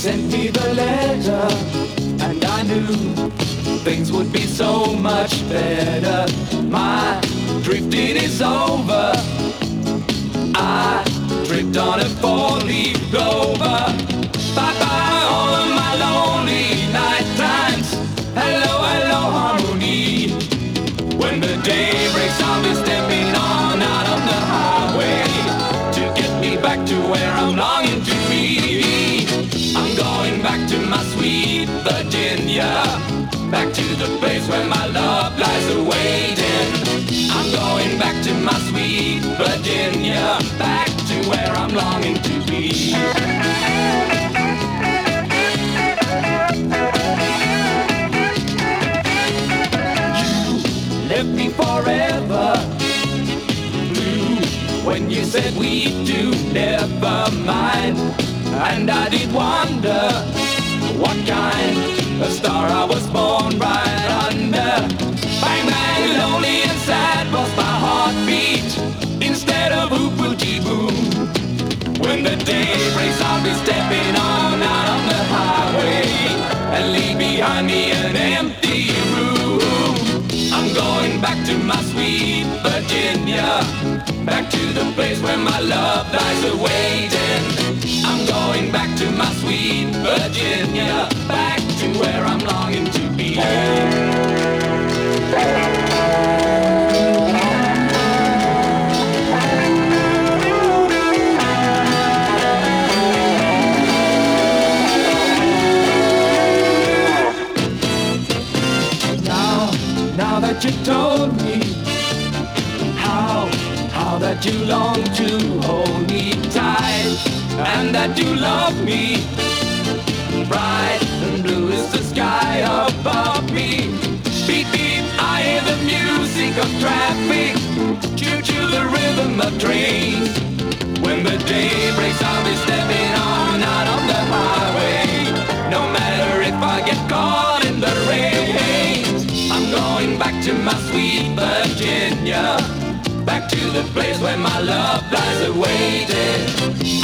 sent me the letter, and I knew things would be so much better. My drifting is over. I tripped on a four-leaf clover. Bye-bye all of my lonely night times. Hello, hello, harmony. When the day breaks, I'll be stepping on out on the highway to get me back to where I'm lost. Virginia, back to the place where my love lies awaiting. I'm going back to my sweet Virginia, back to where I'm longing to be. left me forever. Blue when you said we do never mind. And i did wonder what kind of star i was born right under. Bang bang lonely and sad was my heartbeat. Instead of oop boom. When the day breaks i'll be stepping on out on the highway and leave behind me an empty room. I'm going back to my sweet Virginia, back to the place where my love lies awaiting. I'm going back to my sweet Virginia, back you long to hold me tight and that you love me. Bright and blue is the sky above me. Beep beep, I hear the music of traffic. Choo choo, the rhythm of trains. When the day breaks, I'll be stepping love lies awaiting.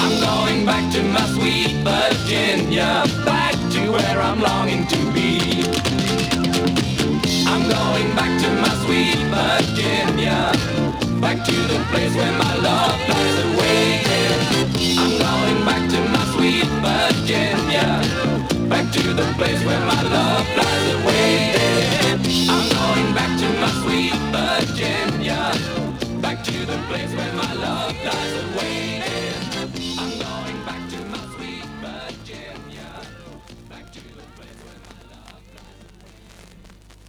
I'm going back to my sweet Virginia, back to where I'm longing to be. I'm going back to my sweet Virginia, back to the place where my love lies awaiting. I'm going back to my sweet Virginia, back to the place where my